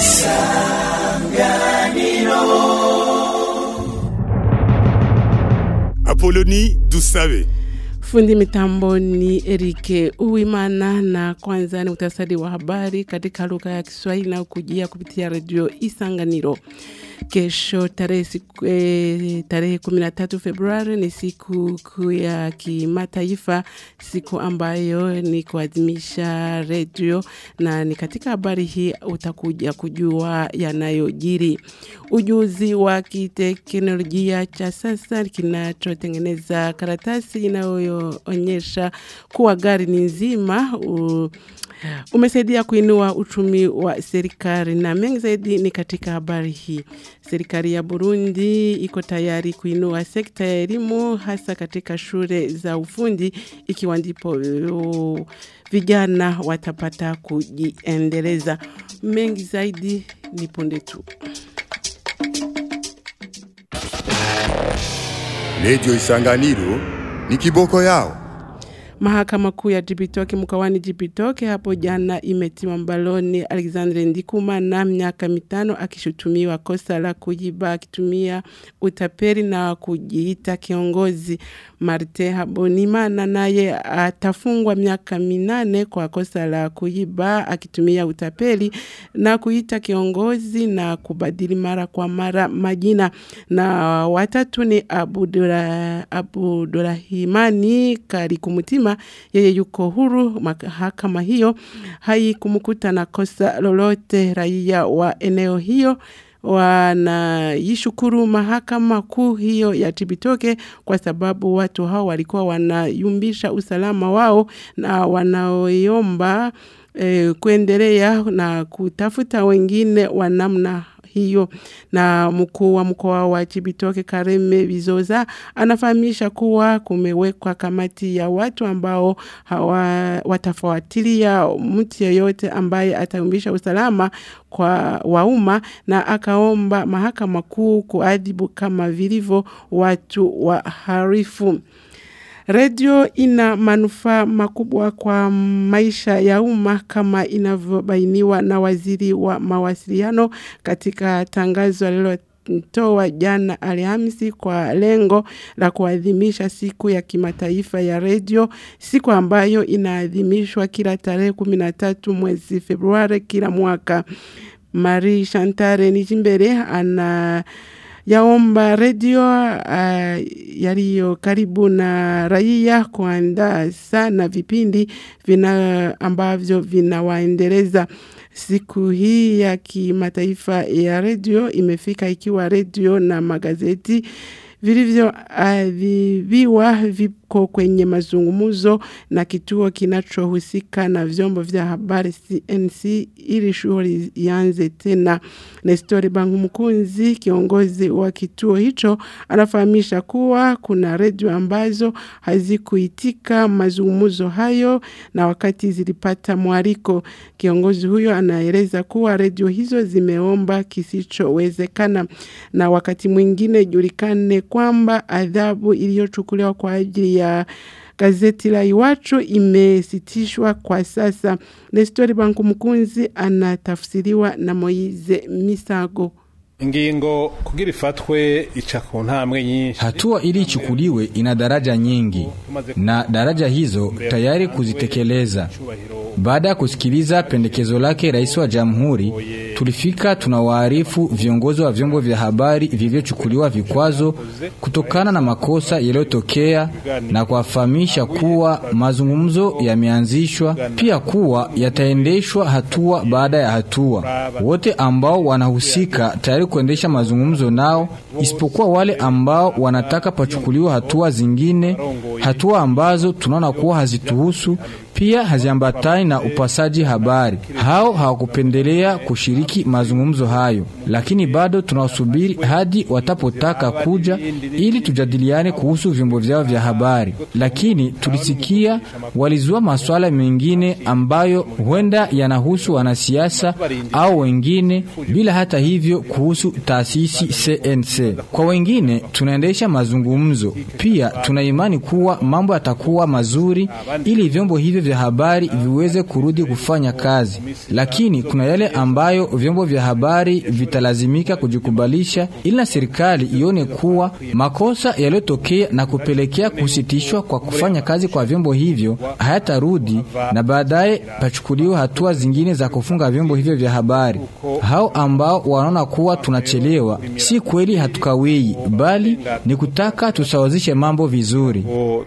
Isang ganino Apoloni Dusabe. Fundi mitambo ni Erike Uwimana, na kwanza ni utasadi wa habari katika lugha ya Kiswahili na kujia kupitia redio Isanganiro. Kesho tarehe eh, tarehe 13 Februari ni siku kuu ya kimataifa, siku ambayo ni kuadhimisha redio, na ni katika habari hii utakuja kujua yanayojiri. Ujuzi wa kiteknolojia cha sasa kinachotengeneza karatasi inayoonyesha kuwa gari ni nzima umesaidia kuinua uchumi wa serikali na mengi zaidi ni katika habari hii. Serikali ya Burundi iko tayari kuinua sekta ya elimu hasa katika shule za ufundi ikiwa ndipo vijana watapata kujiendeleza. Mengi zaidi ni punde tu. Redio Isanganiro ni kiboko yao. Mahakama kuu ya Jibitoke mkoani Jibitoke hapo jana imetima mbaloni Alexandre Ndikuma na miaka mitano akishutumiwa kosa la kuiba akitumia utaperi na kujiita kiongozi. Marte Habonimana naye atafungwa miaka minane kwa kosa la kuiba akitumia utaperi na kuita kiongozi na kubadili mara kwa mara majina. Na watatu ni Abudura, Abudurahimani Karikumutima yeye yuko huru. Mahakama hiyo haikumkuta na kosa lolote. Raia wa eneo hiyo wanaishukuru mahakama kuu hiyo ya Tibitoke kwa sababu watu hao walikuwa wanayumbisha usalama wao na wanaoiomba eh, kuendelea na kutafuta wengine wa namna hiyo na mkuu wa mkoa wa Chibitoke Kareme Bizoza anafahamisha kuwa kumewekwa kamati ya watu ambao hawa, watafuatilia mtu yeyote ambaye ataumbisha usalama kwa wauma na akaomba mahakama kuu kuadhibu kama vilivyo watu wa harifu. Redio ina manufaa makubwa kwa maisha ya umma kama inavyobainiwa na waziri wa mawasiliano katika tangazo alilotoa jana Alhamisi kwa lengo la kuadhimisha siku ya kimataifa ya redio, siku ambayo inaadhimishwa kila tarehe 13 mwezi Februari kila mwaka. Marie Chantare Nijimbere ana yaomba redio uh, yaliyo karibu na raia kuandaa sana vipindi vina ambavyo vinawaendeleza. Siku hii ya kimataifa ya redio imefika ikiwa redio na magazeti vilivyoadhibiwa viko kwenye mazungumzo na kituo kinachohusika na vyombo vya habari CNC ili shughuli ianze tena. Nestori Bangu Mkunzi, kiongozi wa kituo hicho, anafahamisha kuwa kuna redio ambazo hazikuitika mazungumzo hayo na wakati zilipata mwaliko. Kiongozi huyo anaeleza kuwa redio hizo zimeomba kisichowezekana na wakati mwingine julikane kwamba adhabu iliyochukuliwa kwa ajili ya gazeti la Iwacho imesitishwa kwa sasa. Nestori Banku Mkunzi anatafsiriwa na Moize Misago. Ingingo kugira ifatwe ica ku ntambwe nyinshi. Hatua ili ichukuliwe ina daraja nyingi na daraja hizo tayari kuzitekeleza. Baada ya kusikiliza pendekezo lake Rais wa Jamhuri, tulifika tunawaarifu viongozi wa vyombo vya habari vilivyochukuliwa vikwazo kutokana na makosa yaliyotokea na kuwafahamisha kuwa mazungumzo yameanzishwa, pia kuwa yataendeshwa hatua baada ya hatua. Wote ambao wanahusika tayari kuendesha mazungumzo nao, isipokuwa wale ambao wanataka pachukuliwa hatua zingine, hatua ambazo tunaona kuwa hazituhusu pia haziambatani na upasaji habari. Hao hawakupendelea kushiriki mazungumzo hayo, lakini bado tunawasubiri hadi watapotaka kuja ili tujadiliane kuhusu vyombo vyao vya habari. Lakini tulisikia walizua masuala mengine ambayo huenda yanahusu wanasiasa au wengine, bila hata hivyo kuhusu taasisi CNC. Kwa wengine tunaendesha mazungumzo, pia tuna imani kuwa mambo yatakuwa mazuri ili vyombo hivyo vya habari viweze kurudi kufanya kazi, lakini kuna yale ambayo vyombo vya habari vitalazimika kujikubalisha ili na serikali ione kuwa makosa yaliyotokea na kupelekea kusitishwa kwa kufanya kazi kwa vyombo hivyo hayatarudi, na baadaye pachukuliwe hatua zingine za kufunga vyombo hivyo vya habari. Hao ambao wanaona kuwa tunachelewa, si kweli hatukawii, bali ni kutaka tusawazishe mambo vizuri.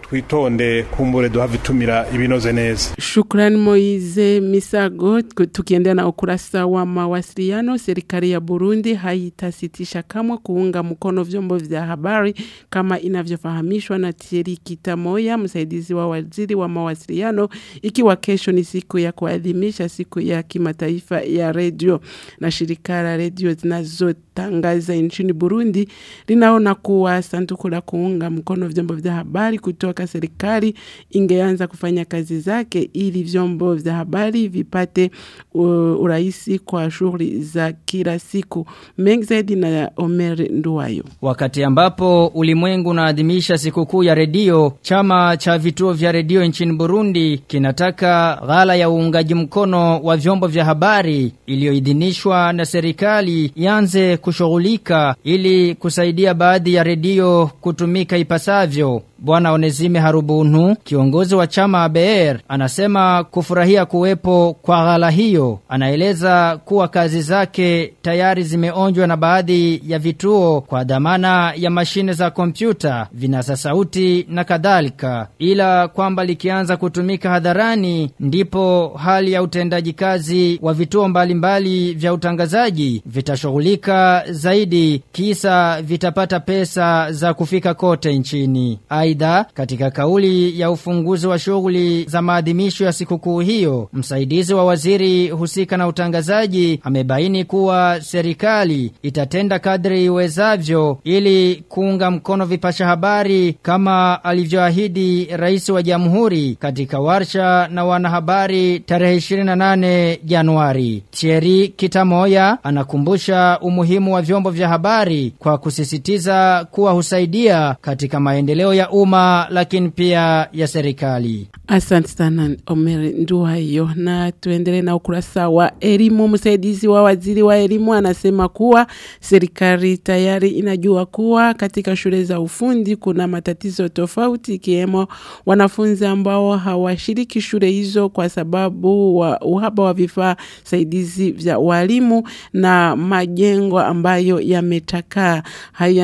twitonde kumbure duhavitumira ibinoze neza Shukrani Moize Misago. Tukiendelea na ukurasa wa mawasiliano, serikali ya Burundi haitasitisha kamwe kuunga mkono vyombo vya habari kama inavyofahamishwa na Thierry Kitamoya, msaidizi wa waziri wa mawasiliano, ikiwa kesho ni siku ya kuadhimisha siku ya kimataifa ya redio na shirika la redio zinazotangaza nchini Burundi linaona kuwa sanduku la kuunga mkono vyombo vya habari kutoka serikali ingeanza kufanya kazi zake ili vyombo vya habari vipate uh, urahisi kwa shughuli za kila siku. Mengi zaidi na Omer Nduwayo. Wakati ambapo ulimwengu unaadhimisha sikukuu ya redio, chama cha vituo vya redio nchini Burundi kinataka ghala ya uungaji mkono wa vyombo vya habari iliyoidhinishwa na serikali ianze kushughulika ili kusaidia baadhi ya redio kutumika ipasavyo. Bwana Onezime Harubuntu, kiongozi wa chama ABR, anasema kufurahia kuwepo kwa ghala hiyo. Anaeleza kuwa kazi zake tayari zimeonjwa na baadhi ya vituo kwa dhamana ya mashine za kompyuta, vinasa sauti na kadhalika, ila kwamba likianza kutumika hadharani ndipo hali ya utendaji kazi wa vituo mbalimbali mbali vya utangazaji vitashughulika zaidi, kisa vitapata pesa za kufika kote nchini. Aidha, katika kauli ya ufunguzi wa shughuli za maadhimisho ya sikukuu hiyo, msaidizi wa waziri husika na utangazaji amebaini kuwa serikali itatenda kadri iwezavyo ili kuunga mkono vipasha habari kama alivyoahidi rais wa jamhuri katika warsha na wanahabari tarehe 28 Januari. Thierry Kitamoya anakumbusha umuhimu wa vyombo vya habari kwa kusisitiza kuwa husaidia katika maendeleo ya umma lakini pia ya serikali. Asante sana Omer hiyo na tuendele na ukurasa wa elimu. Msaidizi wa waziri wa elimu anasema kuwa serikali tayari inajua kuwa katika shule za ufundi kuna matatizo tofauti, ikiwemo wanafunzi ambao hawashiriki shule hizo kwa sababu wa uhaba wa vifaa saidizi vya walimu na majengo ambayo yametakaa. Hayo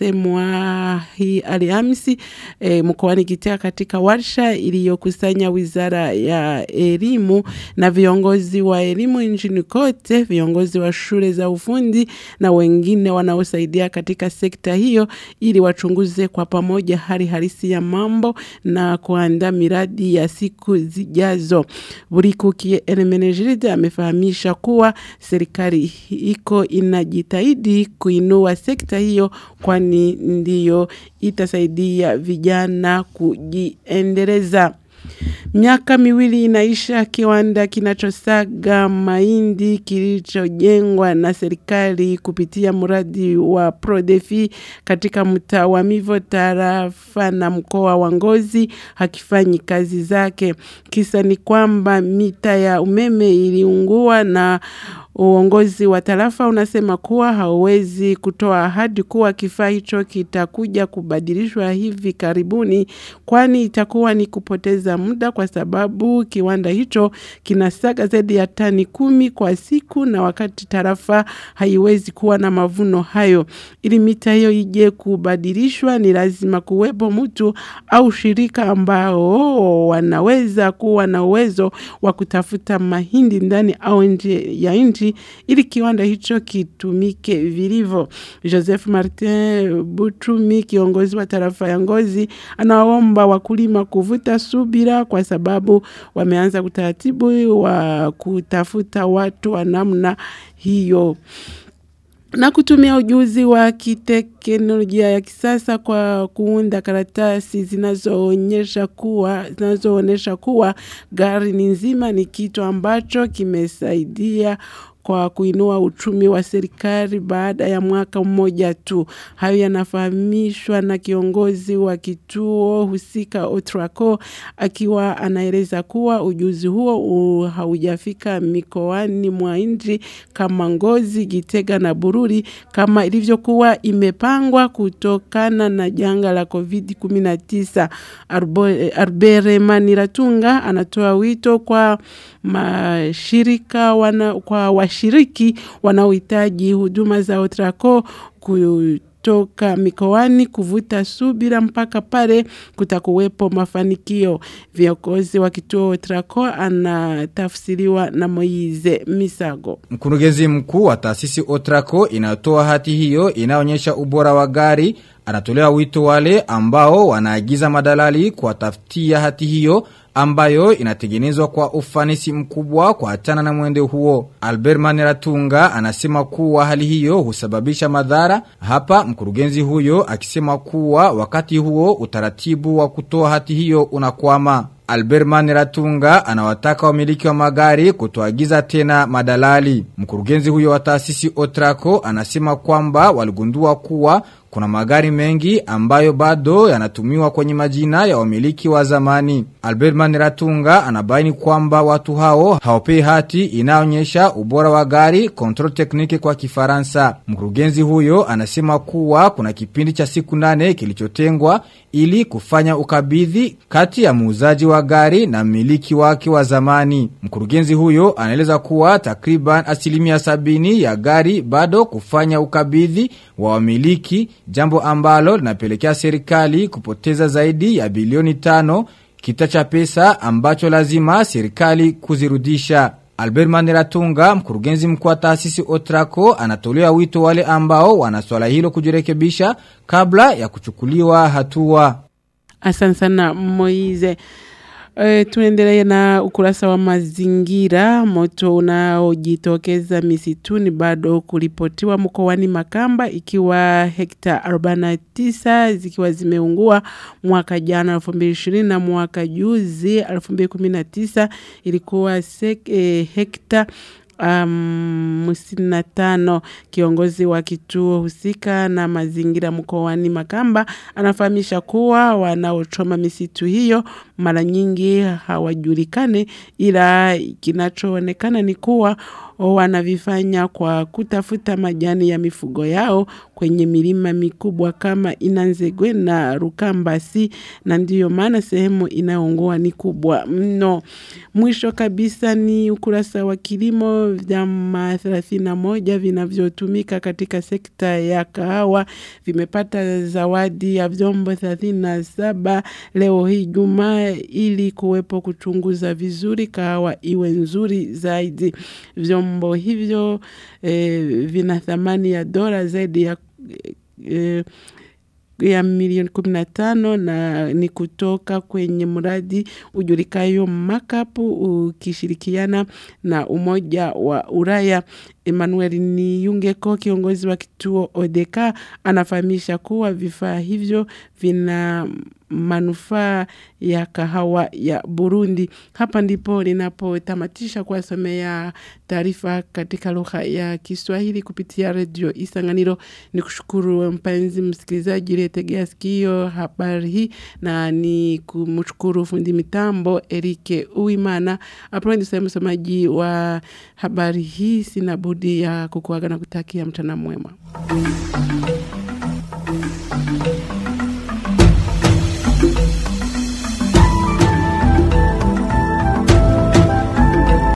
yanasemwa hii Alhamisi e, mkoani Kitea katika warsha iliyokusanya wizara ya elimu na viongozi wa elimu nchini kote, viongozi wa shule za ufundi na wengine wanaosaidia katika sekta hiyo, ili wachunguze kwa pamoja hali halisi ya mambo na kuandaa miradi ya siku zijazo. Burikuki Elemenejiride amefahamisha kuwa serikali iko inajitahidi kuinua sekta hiyo, kwani ndiyo itasaidia vijana kujiendeleza. Miaka miwili inaisha kiwanda kinachosaga mahindi kilichojengwa na serikali kupitia mradi wa Prodefi katika mtaa wa Mivo tarafa na mkoa wa Ngozi hakifanyi kazi zake. Kisa ni kwamba mita ya umeme iliungua na Uongozi wa tarafa unasema kuwa hauwezi kutoa ahadi kuwa kifaa hicho kitakuja kubadilishwa hivi karibuni, kwani itakuwa ni kupoteza muda, kwa sababu kiwanda hicho kinasaga zaidi ya tani kumi kwa siku, na wakati tarafa haiwezi kuwa na mavuno hayo. Ili mita hiyo ije kubadilishwa, ni lazima kuwepo mtu au shirika ambao wanaweza kuwa na uwezo wa kutafuta mahindi ndani au nje ya nchi nchi ili kiwanda hicho kitumike vilivyo. Joseph Martin Butumi, kiongozi wa tarafa ya Ngozi, anaomba wakulima kuvuta subira kwa sababu wameanza utaratibu wa kutafuta watu wa namna hiyo na kutumia ujuzi wa kiteknolojia ya kisasa kwa kuunda karatasi zinazoonyesha kuwa zinazoonyesha kuwa gari ni nzima ni kitu ambacho kimesaidia kwa kuinua uchumi wa serikali baada ya mwaka mmoja tu. Hayo yanafahamishwa na kiongozi wa kituo husika Otraco akiwa anaeleza kuwa ujuzi huo haujafika mikoani mwa nchi kama Ngozi, Gitega na Bururi kama ilivyokuwa imepangwa kutokana na janga la COVID-19. Arbere Maniratunga anatoa wito kwa mashirika wana, kwa washiriki wanaohitaji huduma za Otraco kutoka mikoani kuvuta subira mpaka pale kutakuwepo mafanikio. Viongozi wa kituo Otraco anatafsiriwa na Moize Misago. Mkurugenzi mkuu wa taasisi Otraco inatoa hati hiyo inaonyesha ubora wa gari anatolea wito wale ambao wanaagiza madalali kuwatafutia hati hiyo ambayo inatengenezwa kwa ufanisi mkubwa kwa achana na mwende huo. Albert Maneratunga anasema kuwa hali hiyo husababisha madhara. Hapa mkurugenzi huyo akisema kuwa wakati huo utaratibu wa kutoa hati hiyo unakwama. Albert Maneratunga anawataka wamiliki wa magari kutoagiza tena madalali. Mkurugenzi huyo wa taasisi Otraco anasema kwamba waligundua kuwa kuna magari mengi ambayo bado yanatumiwa kwenye majina ya wamiliki wa zamani. Albert Maniratunga anabaini kwamba watu hao hawapei hati inaonyesha ubora wa gari control technique kwa kifaransa. Mkurugenzi huyo anasema kuwa kuna kipindi cha siku nane kilichotengwa ili kufanya ukabidhi kati ya muuzaji wa gari na mmiliki wake wa zamani. Mkurugenzi huyo anaeleza kuwa takriban asilimia sabini ya gari bado kufanya ukabidhi wa wamiliki jambo ambalo linapelekea serikali kupoteza zaidi ya bilioni tano kita cha pesa ambacho lazima serikali kuzirudisha. Albert Maniratunga, mkurugenzi mkuu wa taasisi otrako anatolea wito wale ambao wana swala hilo kujirekebisha kabla ya kuchukuliwa hatua. Asante sana Moize. E, tuendelee na ukurasa wa mazingira. Moto unaojitokeza misituni bado kuripotiwa mkoani Makamba, ikiwa hekta 49 zikiwa zimeungua mwaka jana 2020 na mwaka juzi 2019 ilikuwa sek, e, hekta um, na tano kiongozi wa kituo husika na mazingira mkoani Makamba anafahamisha kuwa wanaochoma misitu hiyo mara nyingi hawajulikane, ila kinachoonekana ni kuwa wanavifanya kwa kutafuta majani ya mifugo yao kwenye milima mikubwa kama Inanzegwe na Rukambasi, na ndiyo maana sehemu inayoungua ni kubwa mno. Mwisho kabisa ni ukurasa wa kilimo vyama 31 vinavyotumika katika sekta ya kahawa vimepata zawadi ya vyombo 37 leo hii Jumaa ili kuwepo kuchunguza vizuri kahawa iwe nzuri zaidi. Vyombo hivyo e, vina thamani ya dola zaidi ya e, ya milioni kumi na tano na ni kutoka kwenye mradi ujulikayo makapu ukishirikiana na umoja wa Ulaya. Emmanuel Niyungeko, kiongozi wa kituo Odeka, anafahamisha kuwa vifaa hivyo vina manufaa ya kahawa ya Burundi. Hapa ndipo ninapotamatisha kuwasomea taarifa katika lugha ya Kiswahili kupitia redio Isanganiro. Ni kushukuru mpenzi msikilizaji uliyetegea sikio habari hii, na ni kumshukuru fundi mitambo Erike Uimana. Hapo ndio msomaji wa habari hii, sina budi ya kukuaga na kutakia mchana mwema.